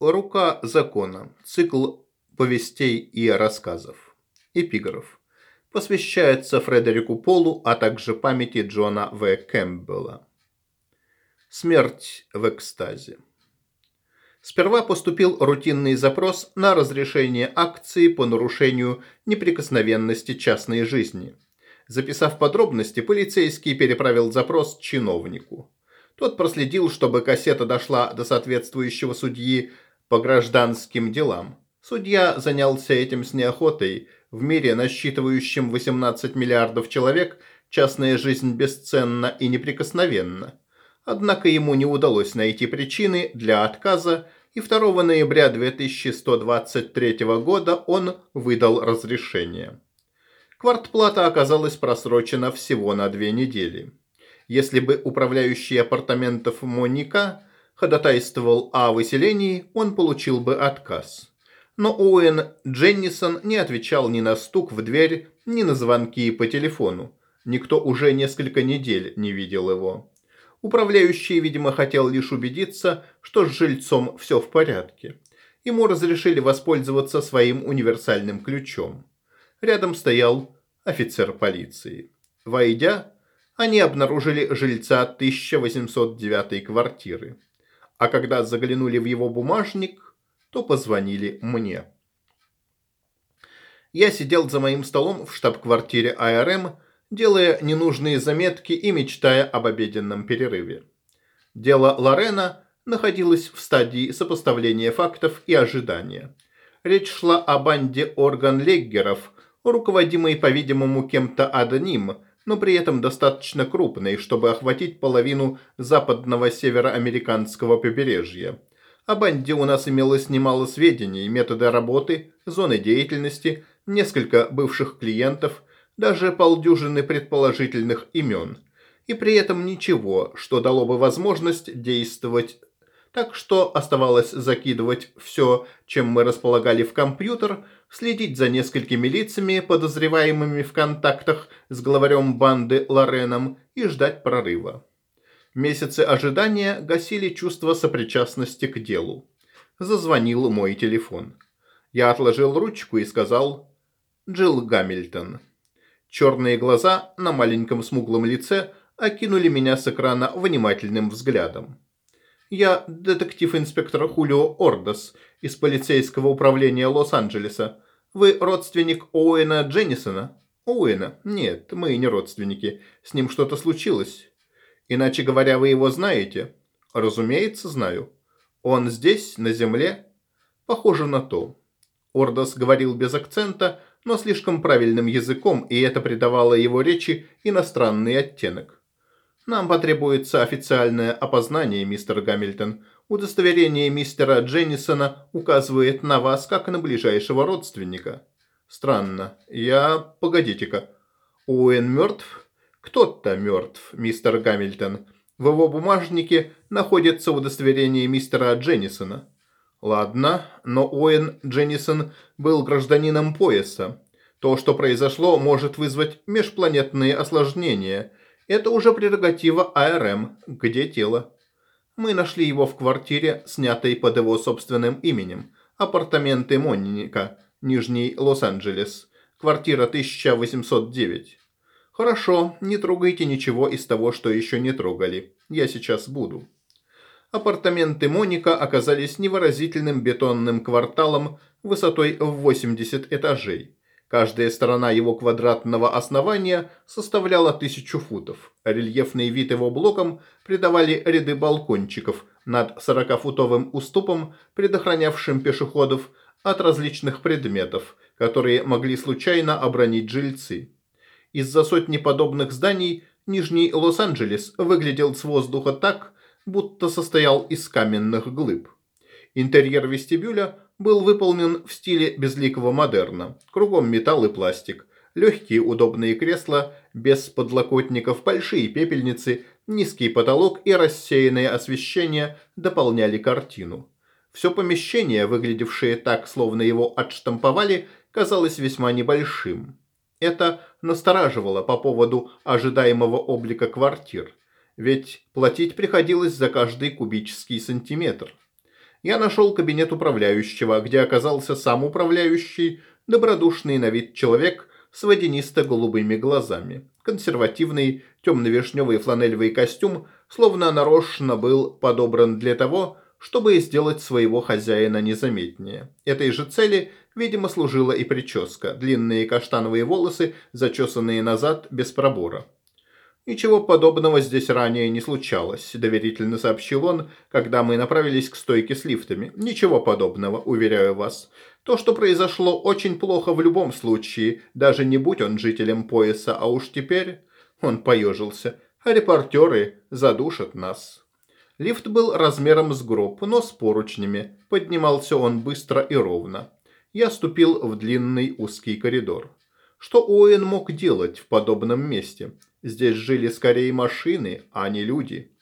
Рука закона. Цикл повестей и рассказов. Эпиграф. Посвящается Фредерику Полу, а также памяти Джона В. Кэмпбелла. Смерть в экстазе. Сперва поступил рутинный запрос на разрешение акции по нарушению неприкосновенности частной жизни. Записав подробности, полицейский переправил запрос чиновнику. Тот проследил, чтобы кассета дошла до соответствующего судьи по гражданским делам. Судья занялся этим с неохотой. В мире, насчитывающем 18 миллиардов человек, частная жизнь бесценна и неприкосновенна. Однако ему не удалось найти причины для отказа, и 2 ноября 2123 года он выдал разрешение. Квартплата оказалась просрочена всего на две недели. Если бы управляющий апартаментов Моника ходатайствовал о выселении, он получил бы отказ. Но Оуэн Дженнисон не отвечал ни на стук в дверь, ни на звонки по телефону. Никто уже несколько недель не видел его. Управляющий, видимо, хотел лишь убедиться, что с жильцом все в порядке. Ему разрешили воспользоваться своим универсальным ключом. Рядом стоял офицер полиции. Войдя, они обнаружили жильца 1809 квартиры. А когда заглянули в его бумажник, то позвонили мне. Я сидел за моим столом в штаб-квартире АРМ, делая ненужные заметки и мечтая об обеденном перерыве. Дело Лорена находилось в стадии сопоставления фактов и ожидания. Речь шла о банде орган-леггеров, руководимой, по-видимому, кем-то одним, но при этом достаточно крупной, чтобы охватить половину западного североамериканского побережья. О банде у нас имелось немало сведений, методы работы, зоны деятельности, несколько бывших клиентов – даже полдюжины предположительных имен, и при этом ничего, что дало бы возможность действовать так что оставалось закидывать все, чем мы располагали в компьютер, следить за несколькими лицами, подозреваемыми в контактах с главарем банды Лореном и ждать прорыва. Месяцы ожидания гасили чувство сопричастности к делу. Зазвонил мой телефон. Я отложил ручку и сказал «Джилл Гамильтон». Черные глаза на маленьком смуглом лице окинули меня с экрана внимательным взглядом. «Я детектив-инспектор Хулио Ордос из полицейского управления Лос-Анджелеса. Вы родственник Оуэна Дженнисона?» «Оуэна? Нет, мы не родственники. С ним что-то случилось. Иначе говоря, вы его знаете?» «Разумеется, знаю. Он здесь, на земле?» «Похоже на то». Ордос говорил без акцента, но слишком правильным языком, и это придавало его речи иностранный оттенок. Нам потребуется официальное опознание, мистер Гамильтон. Удостоверение мистера Дженнисона указывает на вас как на ближайшего родственника. Странно. Я... Погодите-ка. Уэн мертв? Кто-то мертв, мистер Гамильтон. В его бумажнике находится удостоверение мистера Дженнисона. Ладно, но Уэн Дженнисон был гражданином пояса. То, что произошло, может вызвать межпланетные осложнения. Это уже прерогатива АРМ, где тело. Мы нашли его в квартире, снятой под его собственным именем. Апартаменты Монника, Нижний Лос-Анджелес. Квартира 1809. Хорошо, не трогайте ничего из того, что еще не трогали. Я сейчас буду. Апартаменты Моника оказались невыразительным бетонным кварталом высотой в 80 этажей. Каждая сторона его квадратного основания составляла тысячу футов. Рельефный вид его блоком придавали ряды балкончиков над 40-футовым уступом, предохранявшим пешеходов от различных предметов, которые могли случайно обронить жильцы. Из-за сотни подобных зданий Нижний Лос-Анджелес выглядел с воздуха так, будто состоял из каменных глыб. Интерьер вестибюля был выполнен в стиле безликого модерна. Кругом металл и пластик. Легкие удобные кресла, без подлокотников, большие пепельницы, низкий потолок и рассеянное освещение дополняли картину. Все помещение, выглядевшее так, словно его отштамповали, казалось весьма небольшим. Это настораживало по поводу ожидаемого облика квартир ведь платить приходилось за каждый кубический сантиметр. Я нашел кабинет управляющего, где оказался сам управляющий, добродушный на вид человек с водянисто-голубыми глазами. Консервативный темно-вишневый фланелевый костюм словно нарочно был подобран для того, чтобы сделать своего хозяина незаметнее. Этой же цели, видимо, служила и прическа. Длинные каштановые волосы, зачесанные назад без пробора. «Ничего подобного здесь ранее не случалось», – доверительно сообщил он, когда мы направились к стойке с лифтами. «Ничего подобного, уверяю вас. То, что произошло, очень плохо в любом случае, даже не будь он жителем пояса, а уж теперь...» Он поежился. «А репортеры задушат нас». Лифт был размером с гроб, но с поручнями. Поднимался он быстро и ровно. Я ступил в длинный узкий коридор. Что Оуэн мог делать в подобном месте? Здесь жили скорее машины, а не люди.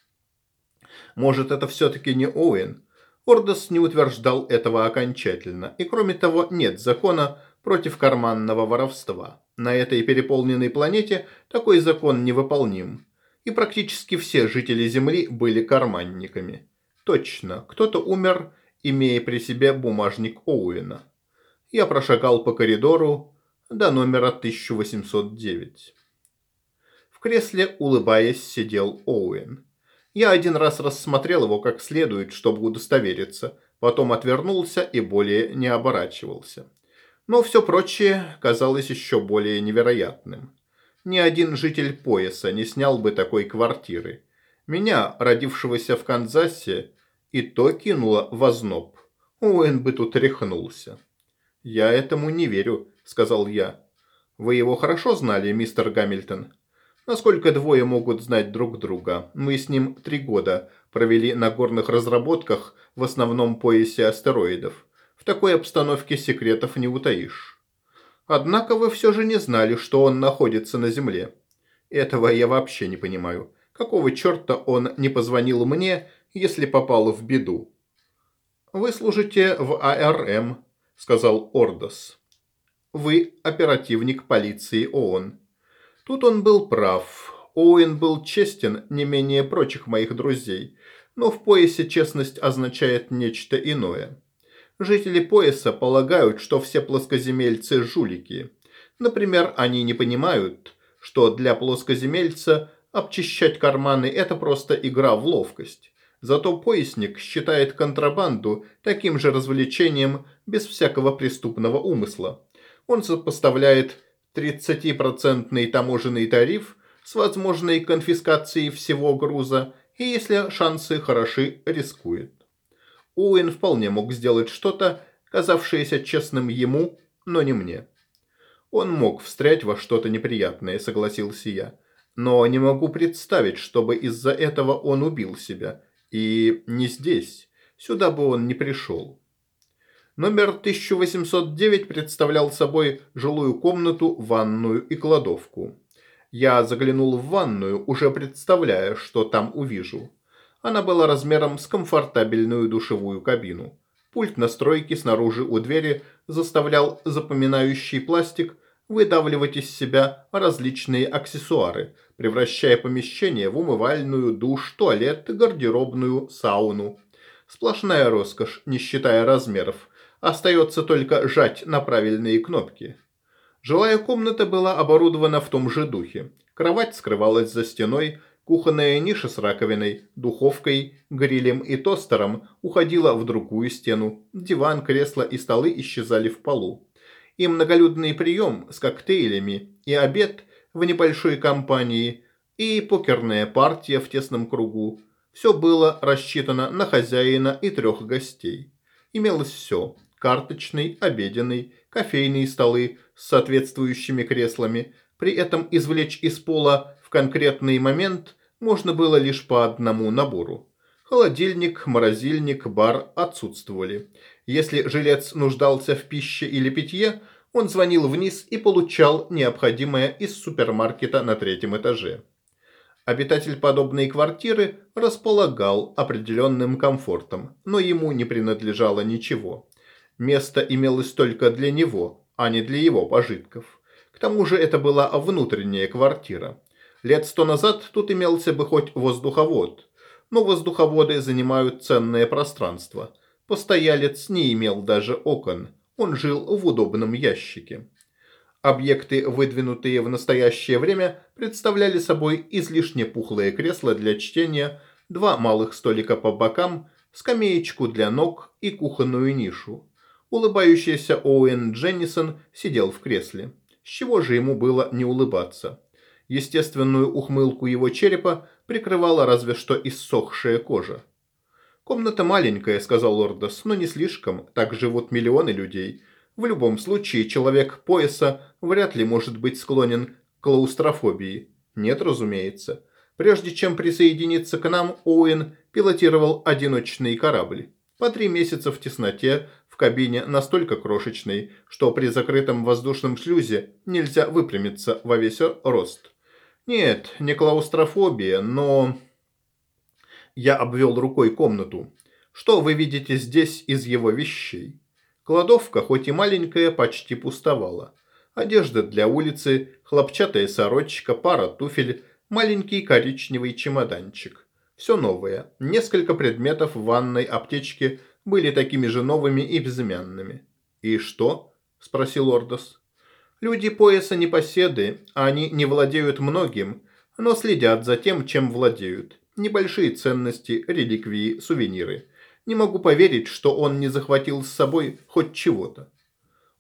Может, это все-таки не Оуэн? Ордос не утверждал этого окончательно. И кроме того, нет закона против карманного воровства. На этой переполненной планете такой закон невыполним. И практически все жители Земли были карманниками. Точно, кто-то умер, имея при себе бумажник Оуэна. Я прошагал по коридору до номера 1809. В кресле, улыбаясь, сидел Оуэн. Я один раз рассмотрел его как следует, чтобы удостовериться, потом отвернулся и более не оборачивался. Но все прочее казалось еще более невероятным. Ни один житель пояса не снял бы такой квартиры. Меня, родившегося в Канзасе, и то кинуло в озноб. Уэн бы тут рехнулся. «Я этому не верю», — сказал я. «Вы его хорошо знали, мистер Гамильтон?» Насколько двое могут знать друг друга? Мы с ним три года провели на горных разработках в основном поясе астероидов. В такой обстановке секретов не утаишь. Однако вы все же не знали, что он находится на Земле. Этого я вообще не понимаю. Какого черта он не позвонил мне, если попал в беду? «Вы служите в АРМ», – сказал Ордос. «Вы оперативник полиции ООН. Тут он был прав. Оуэн был честен не менее прочих моих друзей, но в поясе честность означает нечто иное. Жители пояса полагают, что все плоскоземельцы – жулики. Например, они не понимают, что для плоскоземельца обчищать карманы – это просто игра в ловкость. Зато поясник считает контрабанду таким же развлечением без всякого преступного умысла. Он сопоставляет 30% таможенный тариф с возможной конфискацией всего груза и, если шансы хороши, рискует. Уин вполне мог сделать что-то, казавшееся честным ему, но не мне. Он мог встрять во что-то неприятное, согласился я. Но не могу представить, чтобы из-за этого он убил себя. И не здесь. Сюда бы он не пришел. Номер 1809 представлял собой жилую комнату, ванную и кладовку. Я заглянул в ванную, уже представляя, что там увижу. Она была размером с комфортабельную душевую кабину. Пульт настройки снаружи у двери заставлял запоминающий пластик выдавливать из себя различные аксессуары, превращая помещение в умывальную, душ, туалет, гардеробную, сауну. Сплошная роскошь, не считая размеров, Остается только жать на правильные кнопки. Жилая комната была оборудована в том же духе. Кровать скрывалась за стеной, кухонная ниша с раковиной, духовкой, грилем и тостером уходила в другую стену. Диван, кресло и столы исчезали в полу. И многолюдный прием с коктейлями, и обед в небольшой компании, и покерная партия в тесном кругу. Все было рассчитано на хозяина и трех гостей. Имелось все карточный, обеденный, кофейные столы с соответствующими креслами. При этом извлечь из пола в конкретный момент можно было лишь по одному набору. Холодильник, морозильник, бар отсутствовали. Если жилец нуждался в пище или питье, он звонил вниз и получал необходимое из супермаркета на третьем этаже. Обитатель подобной квартиры располагал определенным комфортом, но ему не принадлежало ничего. Место имелось только для него, а не для его пожитков. К тому же это была внутренняя квартира. Лет сто назад тут имелся бы хоть воздуховод, но воздуховоды занимают ценное пространство. Постоялец не имел даже окон, он жил в удобном ящике. Объекты, выдвинутые в настоящее время, представляли собой излишне пухлые кресла для чтения, два малых столика по бокам, скамеечку для ног и кухонную нишу. Улыбающийся Оуэн Дженнисон сидел в кресле. С чего же ему было не улыбаться? Естественную ухмылку его черепа прикрывала разве что иссохшая кожа. «Комната маленькая», — сказал Ордос, — «но не слишком. Так живут миллионы людей. В любом случае, человек пояса вряд ли может быть склонен к клаустрофобии. Нет, разумеется. Прежде чем присоединиться к нам, Оуэн пилотировал одиночный корабль. По три месяца в тесноте, кабине настолько крошечной, что при закрытом воздушном шлюзе нельзя выпрямиться во весь рост. Нет, не клаустрофобия, но... Я обвел рукой комнату. Что вы видите здесь из его вещей? Кладовка, хоть и маленькая, почти пустовала. Одежда для улицы, хлопчатая сорочка, пара туфель, маленький коричневый чемоданчик. Все новое. Несколько предметов в ванной аптечке были такими же новыми и безымянными. «И что?» – спросил Ордос. Люди пояса непоседы, а они не владеют многим, но следят за тем, чем владеют. Небольшие ценности, реликвии, сувениры. Не могу поверить, что он не захватил с собой хоть чего-то.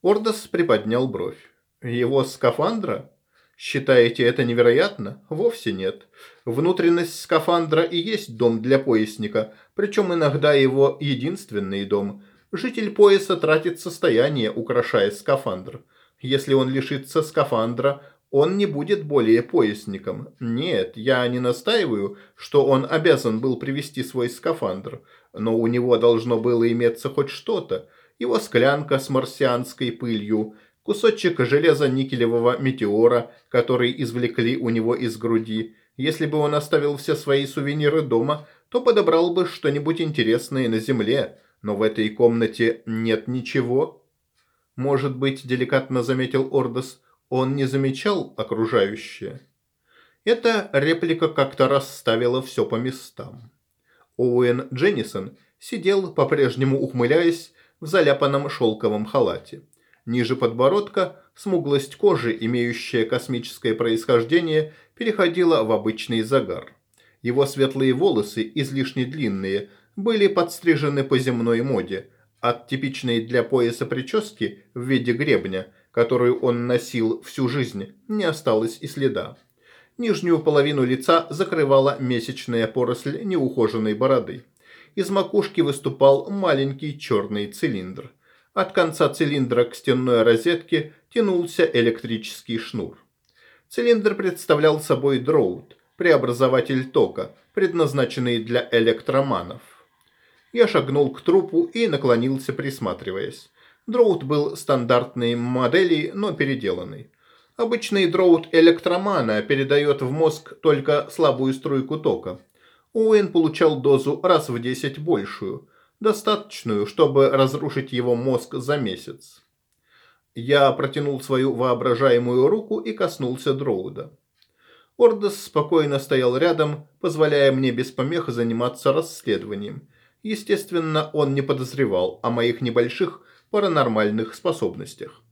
Ордос приподнял бровь. Его скафандра? Считаете это невероятно? Вовсе нет. Внутренность скафандра и есть дом для поясника, причем иногда его единственный дом. Житель пояса тратит состояние, украшая скафандр. Если он лишится скафандра, он не будет более поясником. Нет, я не настаиваю, что он обязан был привести свой скафандр, но у него должно было иметься хоть что-то. Его склянка с марсианской пылью, кусочек железо-никелевого метеора, который извлекли у него из груди. Если бы он оставил все свои сувениры дома, то подобрал бы что-нибудь интересное на земле, но в этой комнате нет ничего. Может быть, деликатно заметил Ордос, он не замечал окружающее. Эта реплика как-то расставила все по местам. Оуэн Дженнисон сидел, по-прежнему ухмыляясь, в заляпанном шелковом халате. Ниже подбородка смуглость кожи, имеющая космическое происхождение, переходила в обычный загар. Его светлые волосы, излишне длинные, были подстрижены по земной моде – от типичной для пояса прически в виде гребня, которую он носил всю жизнь, не осталось и следа. Нижнюю половину лица закрывала месячная поросль неухоженной бороды. Из макушки выступал маленький черный цилиндр. От конца цилиндра к стенной розетке тянулся электрический шнур. Цилиндр представлял собой дроут, преобразователь тока, предназначенный для электроманов. Я шагнул к трупу и наклонился, присматриваясь. Дроут был стандартной модели, но переделанный. Обычный дроут электромана передает в мозг только слабую струйку тока. Уэйн получал дозу раз в 10 большую, достаточную, чтобы разрушить его мозг за месяц. Я протянул свою воображаемую руку и коснулся Дроуда. Ордос спокойно стоял рядом, позволяя мне без помех заниматься расследованием – Естественно, он не подозревал о моих небольших паранормальных способностях.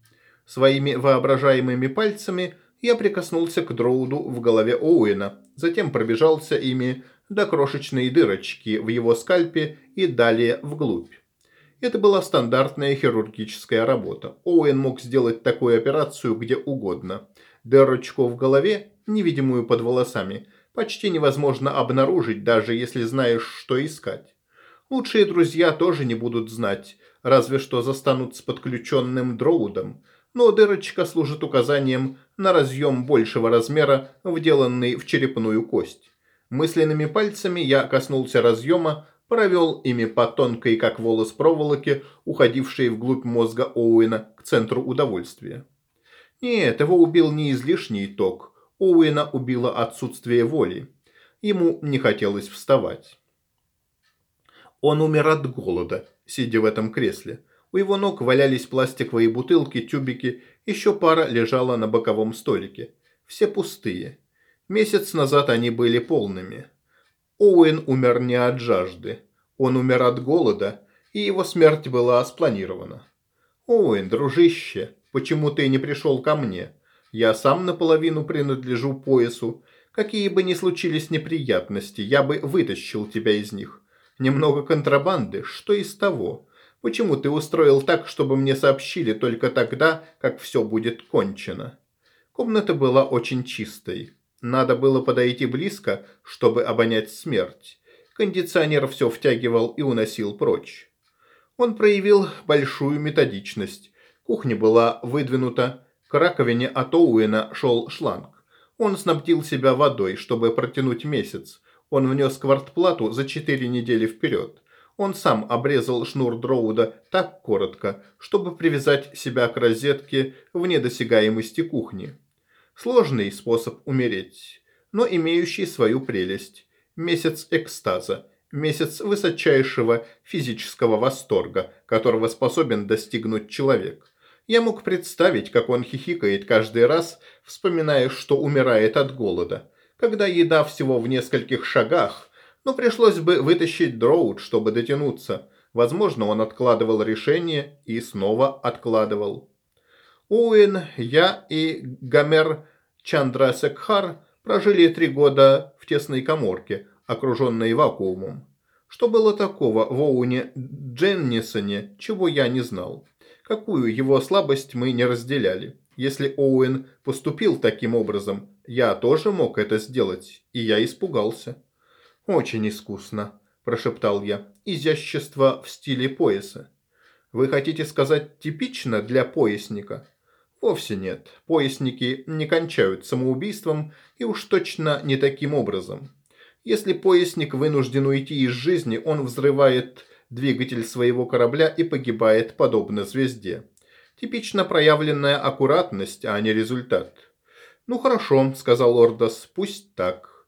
Своими воображаемыми пальцами я прикоснулся к дроуду в голове Оуэна, затем пробежался ими до крошечной дырочки в его скальпе и далее вглубь. Это была стандартная хирургическая работа. Оуэн мог сделать такую операцию где угодно. Дырочку в голове, невидимую под волосами, почти невозможно обнаружить, даже если знаешь, что искать. Лучшие друзья тоже не будут знать, разве что застанут с подключенным дроудом, но дырочка служит указанием на разъем большего размера, вделанный в черепную кость. Мысленными пальцами я коснулся разъема, провел ими по тонкой, как волос проволоки, уходившей вглубь мозга Оуэна к центру удовольствия. Нет, его убил не излишний ток. Оуэна убило отсутствие воли. Ему не хотелось вставать. Он умер от голода, сидя в этом кресле. У его ног валялись пластиковые бутылки, тюбики, еще пара лежала на боковом столике. Все пустые. Месяц назад они были полными. Оуэн умер не от жажды. Он умер от голода, и его смерть была спланирована. «Оуэн, дружище, почему ты не пришел ко мне? Я сам наполовину принадлежу поясу. Какие бы ни случились неприятности, я бы вытащил тебя из них. Немного контрабанды, что из того? Почему ты устроил так, чтобы мне сообщили только тогда, как все будет кончено?» Комната была очень чистой. Надо было подойти близко, чтобы обонять смерть. Кондиционер все втягивал и уносил прочь. Он проявил большую методичность. Кухня была выдвинута, к раковине от Оуэна шел шланг. Он снабдил себя водой, чтобы протянуть месяц. Он внес квартплату за четыре недели вперед. Он сам обрезал шнур Дроуда так коротко, чтобы привязать себя к розетке вне досягаемости кухни. Сложный способ умереть, но имеющий свою прелесть. Месяц экстаза, месяц высочайшего физического восторга, которого способен достигнуть человек. Я мог представить, как он хихикает каждый раз, вспоминая, что умирает от голода. Когда еда всего в нескольких шагах, но пришлось бы вытащить дроуд, чтобы дотянуться. Возможно, он откладывал решение и снова откладывал. Уин, я и Гомер Чандрасекхар прожили три года в тесной коморке, окруженной вакуумом. Что было такого в Оуне Дженнисоне, чего я не знал? Какую его слабость мы не разделяли? Если Оуэн поступил таким образом, я тоже мог это сделать, и я испугался. «Очень искусно», – прошептал я. «Изящество в стиле пояса». «Вы хотите сказать типично для поясника?» Вовсе нет. Поясники не кончают самоубийством и уж точно не таким образом. Если поясник вынужден уйти из жизни, он взрывает двигатель своего корабля и погибает подобно звезде. Типично проявленная аккуратность, а не результат. «Ну хорошо», – сказал Ордос, – «пусть так».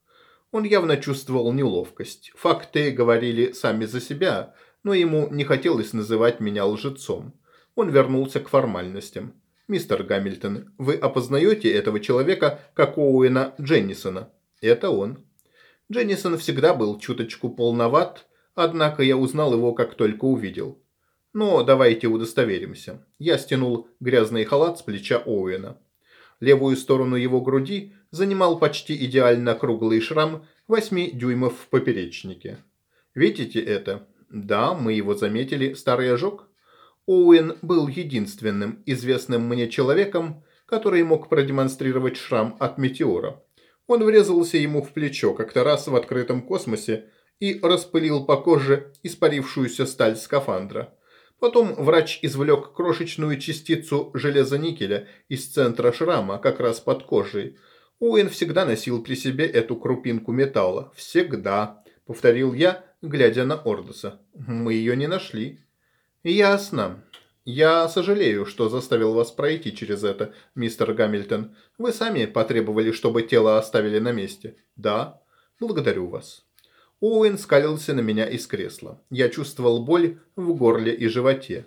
Он явно чувствовал неловкость. Факты говорили сами за себя, но ему не хотелось называть меня лжецом. Он вернулся к формальностям. «Мистер Гамильтон, вы опознаете этого человека как Оуэна Дженнисона?» «Это он». Дженнисон всегда был чуточку полноват, однако я узнал его, как только увидел. Но давайте удостоверимся. Я стянул грязный халат с плеча Оуэна. Левую сторону его груди занимал почти идеально круглый шрам 8 дюймов в поперечнике. Видите это? Да, мы его заметили. Старый ожог? Оуэн был единственным известным мне человеком, который мог продемонстрировать шрам от метеора. Он врезался ему в плечо как-то раз в открытом космосе и распылил по коже испарившуюся сталь скафандра. Потом врач извлек крошечную частицу железа-никеля из центра шрама, как раз под кожей. Уэн всегда носил при себе эту крупинку металла. «Всегда», — повторил я, глядя на Ордоса. «Мы ее не нашли». «Ясно. Я сожалею, что заставил вас пройти через это, мистер Гамильтон. Вы сами потребовали, чтобы тело оставили на месте». «Да. Благодарю вас». Оуэн скалился на меня из кресла. Я чувствовал боль в горле и животе.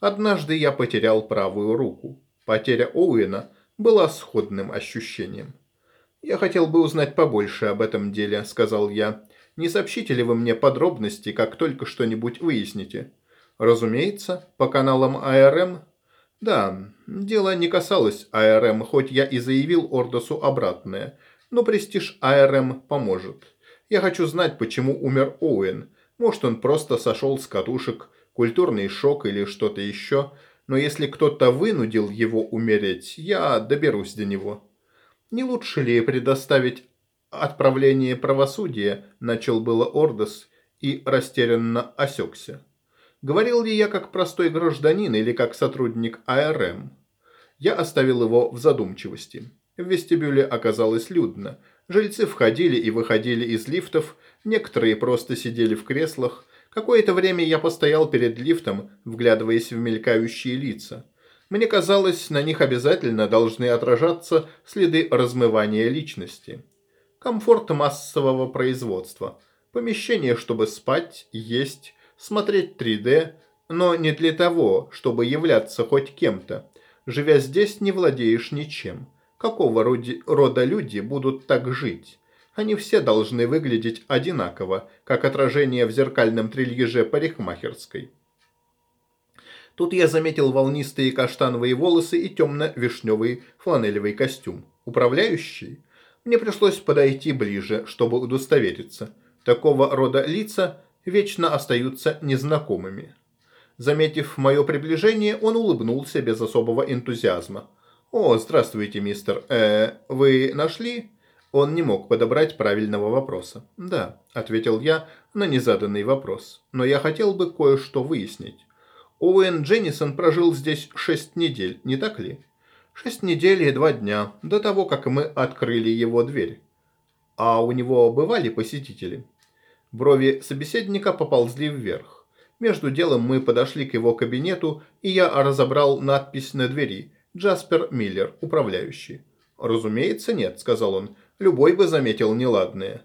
Однажды я потерял правую руку. Потеря Оуэна была сходным ощущением. «Я хотел бы узнать побольше об этом деле», — сказал я. «Не сообщите ли вы мне подробности, как только что-нибудь выясните?» Разумеется, по каналам АРМ. Да, дело не касалось АРМ, хоть я и заявил Ордосу обратное, но престиж АРМ поможет. Я хочу знать, почему умер Оуэн. Может, он просто сошел с катушек, культурный шок или что-то еще. Но если кто-то вынудил его умереть, я доберусь до него. Не лучше ли предоставить отправление правосудия, начал было Ордос и растерянно осекся. Говорил ли я как простой гражданин или как сотрудник АРМ? Я оставил его в задумчивости. В вестибюле оказалось людно. Жильцы входили и выходили из лифтов, некоторые просто сидели в креслах. Какое-то время я постоял перед лифтом, вглядываясь в мелькающие лица. Мне казалось, на них обязательно должны отражаться следы размывания личности. Комфорт массового производства. Помещение, чтобы спать, есть, смотреть 3D, но не для того, чтобы являться хоть кем-то. Живя здесь, не владеешь ничем. Какого рода люди будут так жить? Они все должны выглядеть одинаково, как отражение в зеркальном трильеже парикмахерской. Тут я заметил волнистые каштановые волосы и темно-вишневый фланелевый костюм. Управляющий? Мне пришлось подойти ближе, чтобы удостовериться. Такого рода лица вечно остаются незнакомыми. Заметив мое приближение, он улыбнулся без особого энтузиазма. «О, здравствуйте, мистер. Э, вы нашли?» Он не мог подобрать правильного вопроса. «Да», – ответил я на незаданный вопрос. «Но я хотел бы кое-что выяснить. Оуэн Дженнисон прожил здесь шесть недель, не так ли?» «Шесть недель и два дня, до того, как мы открыли его дверь». «А у него бывали посетители?» Брови собеседника поползли вверх. Между делом мы подошли к его кабинету, и я разобрал надпись на двери «Джаспер Миллер, управляющий». «Разумеется, нет», — сказал он. «Любой бы заметил неладное».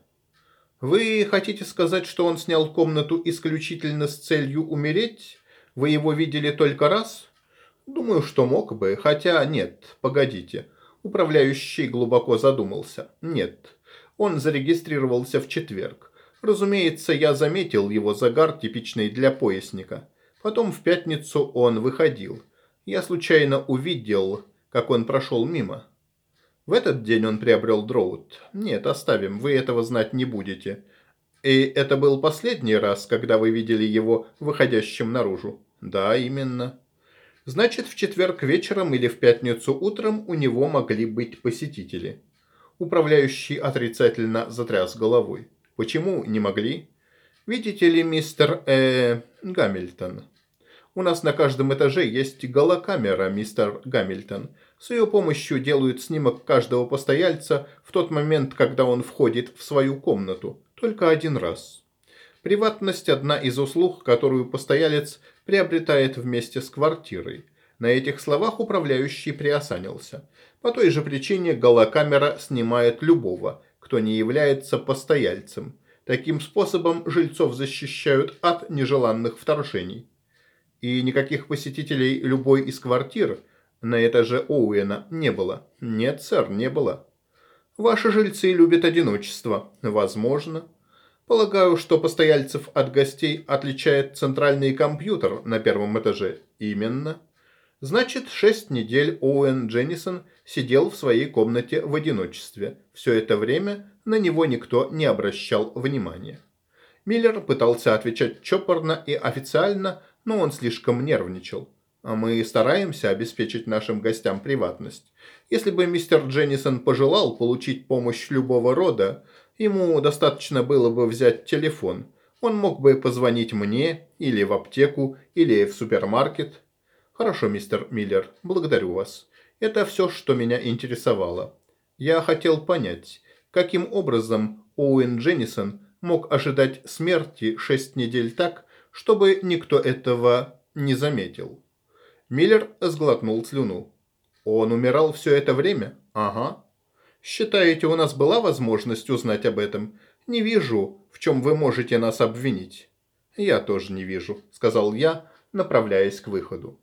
«Вы хотите сказать, что он снял комнату исключительно с целью умереть? Вы его видели только раз?» «Думаю, что мог бы, хотя нет, погодите». Управляющий глубоко задумался. «Нет, он зарегистрировался в четверг. Разумеется, я заметил его загар, типичный для поясника. Потом в пятницу он выходил. Я случайно увидел, как он прошел мимо. В этот день он приобрел дроут. Нет, оставим, вы этого знать не будете. И это был последний раз, когда вы видели его выходящим наружу? Да, именно. Значит, в четверг вечером или в пятницу утром у него могли быть посетители. Управляющий отрицательно затряс головой. Почему не могли? Видите ли, мистер э, Гамильтон, у нас на каждом этаже есть голокамера, мистер Гамильтон. С ее помощью делают снимок каждого постояльца в тот момент, когда он входит в свою комнату. Только один раз. Приватность – одна из услуг, которую постоялец приобретает вместе с квартирой. На этих словах управляющий приосанился. По той же причине голокамера снимает любого, кто не является постояльцем. Таким способом жильцов защищают от нежеланных вторжений. И никаких посетителей любой из квартир на этаже Оуэна не было. Нет, сэр, не было. Ваши жильцы любят одиночество. Возможно. Полагаю, что постояльцев от гостей отличает центральный компьютер на первом этаже. Именно. Значит, шесть недель Оуэн Дженнисон сидел в своей комнате в одиночестве. Все это время на него никто не обращал внимания. Миллер пытался отвечать чопорно и официально, но он слишком нервничал. А мы стараемся обеспечить нашим гостям приватность. Если бы мистер Дженнисон пожелал получить помощь любого рода, ему достаточно было бы взять телефон. Он мог бы позвонить мне, или в аптеку, или в супермаркет – Хорошо, мистер Миллер, благодарю вас. Это все, что меня интересовало. Я хотел понять, каким образом Оуэн Дженнисон мог ожидать смерти шесть недель так, чтобы никто этого не заметил. Миллер сглотнул слюну. Он умирал все это время? Ага. Считаете, у нас была возможность узнать об этом? Не вижу, в чем вы можете нас обвинить. Я тоже не вижу, сказал я, направляясь к выходу.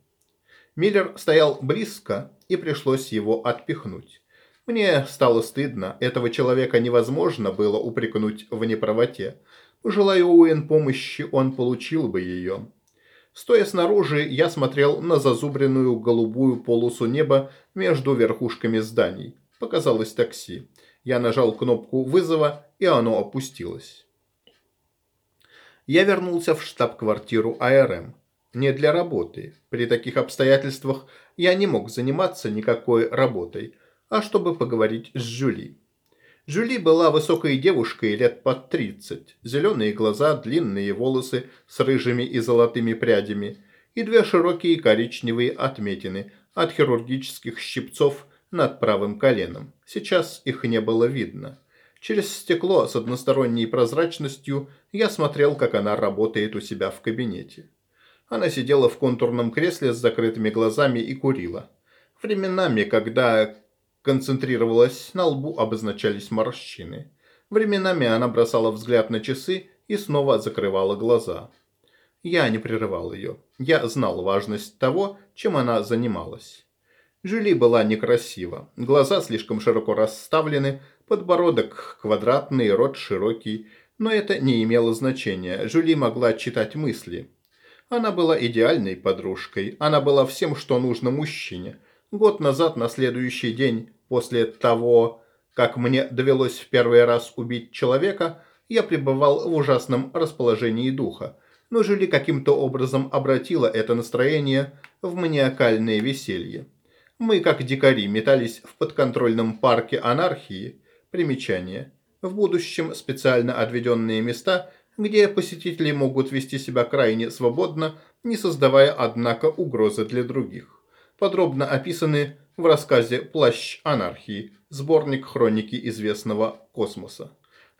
Миллер стоял близко, и пришлось его отпихнуть. Мне стало стыдно, этого человека невозможно было упрекнуть в неправоте. Желая Уэн помощи, он получил бы ее. Стоя снаружи, я смотрел на зазубренную голубую полосу неба между верхушками зданий. Показалось такси. Я нажал кнопку вызова, и оно опустилось. Я вернулся в штаб-квартиру АРМ не для работы. При таких обстоятельствах я не мог заниматься никакой работой, а чтобы поговорить с Жюли. Жюли была высокой девушкой лет под 30, зеленые глаза, длинные волосы с рыжими и золотыми прядями и две широкие коричневые отметины от хирургических щипцов над правым коленом. Сейчас их не было видно. Через стекло с односторонней прозрачностью я смотрел, как она работает у себя в кабинете. Она сидела в контурном кресле с закрытыми глазами и курила. Временами, когда концентрировалась, на лбу обозначались морщины. Временами она бросала взгляд на часы и снова закрывала глаза. Я не прерывал ее. Я знал важность того, чем она занималась. Жюли была некрасива. Глаза слишком широко расставлены, подбородок квадратный, рот широкий. Но это не имело значения. Жюли могла читать мысли. Она была идеальной подружкой. Она была всем, что нужно мужчине. Год назад, на следующий день, после того, как мне довелось в первый раз убить человека, я пребывал в ужасном расположении духа. Но Жюли каким-то образом обратила это настроение в маниакальное веселье. Мы, как дикари, метались в подконтрольном парке анархии. Примечание. В будущем специально отведенные места – где посетители могут вести себя крайне свободно, не создавая, однако, угрозы для других. Подробно описаны в рассказе «Плащ анархии», сборник хроники известного космоса.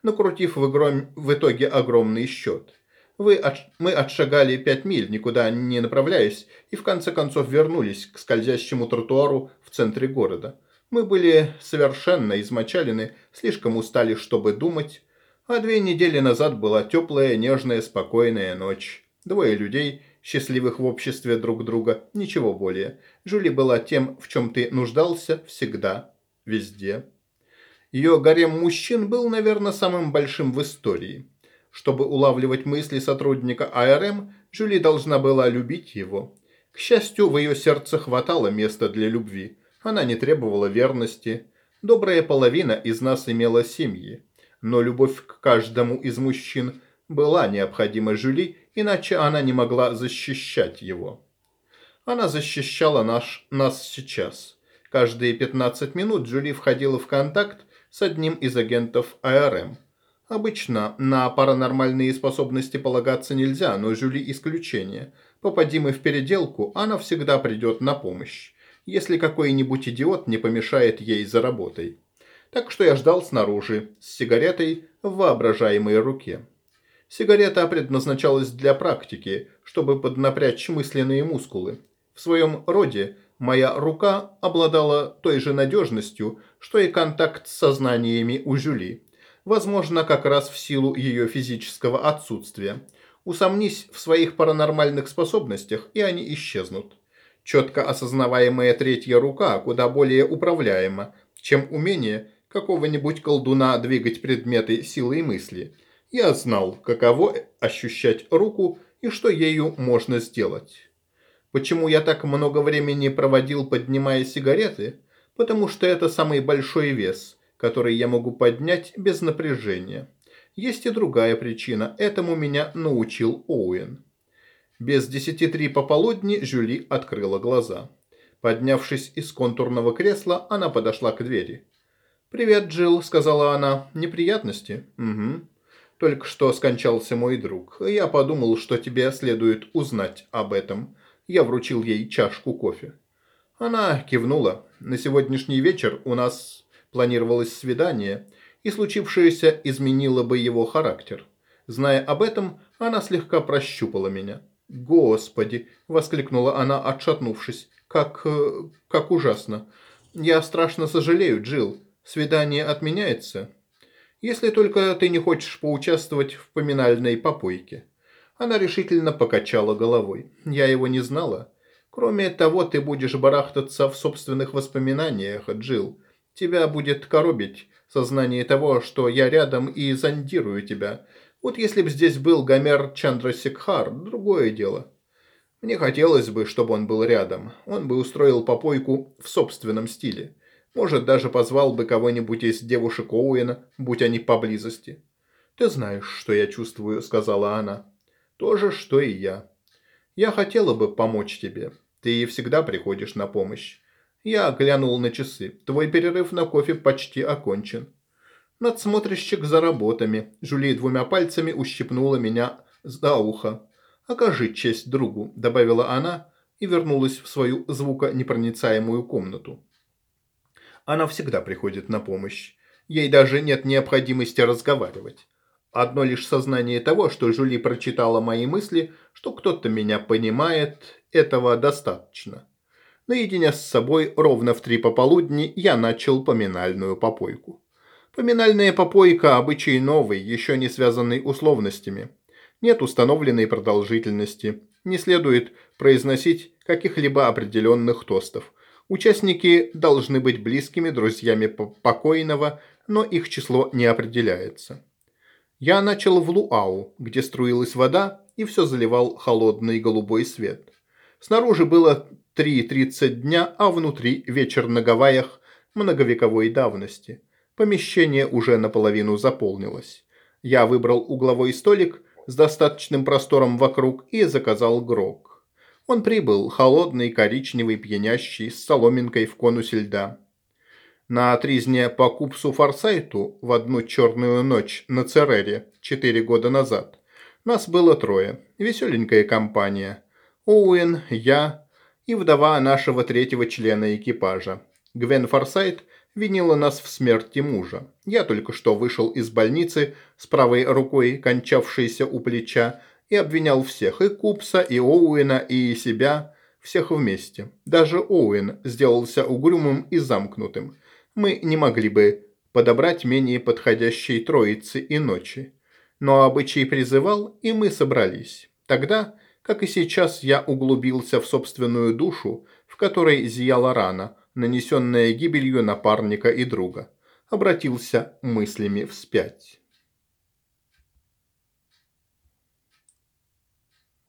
Накрутив в, игром... в итоге огромный счет. Вы от... Мы отшагали пять миль, никуда не направляясь, и в конце концов вернулись к скользящему тротуару в центре города. Мы были совершенно измочалены, слишком устали, чтобы думать, а две недели назад была теплая, нежная, спокойная ночь. Двое людей, счастливых в обществе друг друга, ничего более. Жюли была тем, в чем ты нуждался всегда, везде. Ее гарем мужчин был, наверное, самым большим в истории. Чтобы улавливать мысли сотрудника АРМ, Жюли должна была любить его. К счастью, в ее сердце хватало места для любви. Она не требовала верности. Добрая половина из нас имела семьи но любовь к каждому из мужчин была необходима Жюли, иначе она не могла защищать его. Она защищала наш, нас сейчас. Каждые 15 минут Джули входила в контакт с одним из агентов АРМ. Обычно на паранормальные способности полагаться нельзя, но Жюли исключение. Попади мы в переделку, она всегда придет на помощь, если какой-нибудь идиот не помешает ей за работой так что я ждал снаружи, с сигаретой в воображаемой руке. Сигарета предназначалась для практики, чтобы поднапрячь мысленные мускулы. В своем роде моя рука обладала той же надежностью, что и контакт с сознаниями у Жюли. Возможно, как раз в силу ее физического отсутствия. Усомнись в своих паранормальных способностях, и они исчезнут. Четко осознаваемая третья рука куда более управляема, чем умение какого-нибудь колдуна двигать предметы силой мысли. Я знал, каково ощущать руку и что ею можно сделать. Почему я так много времени проводил, поднимая сигареты? Потому что это самый большой вес, который я могу поднять без напряжения. Есть и другая причина. Этому меня научил Оуэн. Без десяти три пополудни Жюли открыла глаза. Поднявшись из контурного кресла, она подошла к двери. «Привет, Джилл», — сказала она. «Неприятности?» «Угу. Только что скончался мой друг. Я подумал, что тебе следует узнать об этом». Я вручил ей чашку кофе. Она кивнула. «На сегодняшний вечер у нас планировалось свидание, и случившееся изменило бы его характер. Зная об этом, она слегка прощупала меня. «Господи!» – воскликнула она, отшатнувшись. «Как... Э, как ужасно! Я страшно сожалею, Джилл. Свидание отменяется, если только ты не хочешь поучаствовать в поминальной попойке. Она решительно покачала головой. Я его не знала. Кроме того, ты будешь барахтаться в собственных воспоминаниях, Джил. Тебя будет коробить сознание того, что я рядом и зондирую тебя. Вот если бы здесь был Гомер Чандрасикхар, другое дело. Мне хотелось бы, чтобы он был рядом. Он бы устроил попойку в собственном стиле. Может, даже позвал бы кого-нибудь из девушек Оуэна, будь они поблизости. «Ты знаешь, что я чувствую», — сказала она. «То же, что и я. Я хотела бы помочь тебе. Ты всегда приходишь на помощь. Я глянул на часы. Твой перерыв на кофе почти окончен. Надсмотрщик за работами. Жюли двумя пальцами ущипнула меня за ухо. «Окажи честь другу», — добавила она и вернулась в свою звуконепроницаемую комнату. Она всегда приходит на помощь. Ей даже нет необходимости разговаривать. Одно лишь сознание того, что Жюли прочитала мои мысли, что кто-то меня понимает, этого достаточно. Наедине с собой ровно в три пополудни я начал поминальную попойку. Поминальная попойка – обычай новый, еще не связанный условностями. Нет установленной продолжительности, не следует произносить каких-либо определенных тостов. Участники должны быть близкими друзьями покойного, но их число не определяется. Я начал в Луау, где струилась вода, и все заливал холодный голубой свет. Снаружи было 3.30 дня, а внутри вечер на Гавайях многовековой давности. Помещение уже наполовину заполнилось. Я выбрал угловой столик с достаточным простором вокруг и заказал грог. Он прибыл, холодный, коричневый, пьянящий, с соломинкой в конусе льда. На тризне по Купсу Форсайту в одну черную ночь на Церере четыре года назад нас было трое. Веселенькая компания. Оуэн, я и вдова нашего третьего члена экипажа. Гвен Форсайт винила нас в смерти мужа. Я только что вышел из больницы с правой рукой, кончавшейся у плеча, и обвинял всех, и Купса, и Оуэна, и себя, всех вместе. Даже Оуэн сделался угрюмым и замкнутым. Мы не могли бы подобрать менее подходящей троицы и ночи. Но обычай призывал, и мы собрались. Тогда, как и сейчас, я углубился в собственную душу, в которой зияла рана, нанесенная гибелью напарника и друга. Обратился мыслями вспять.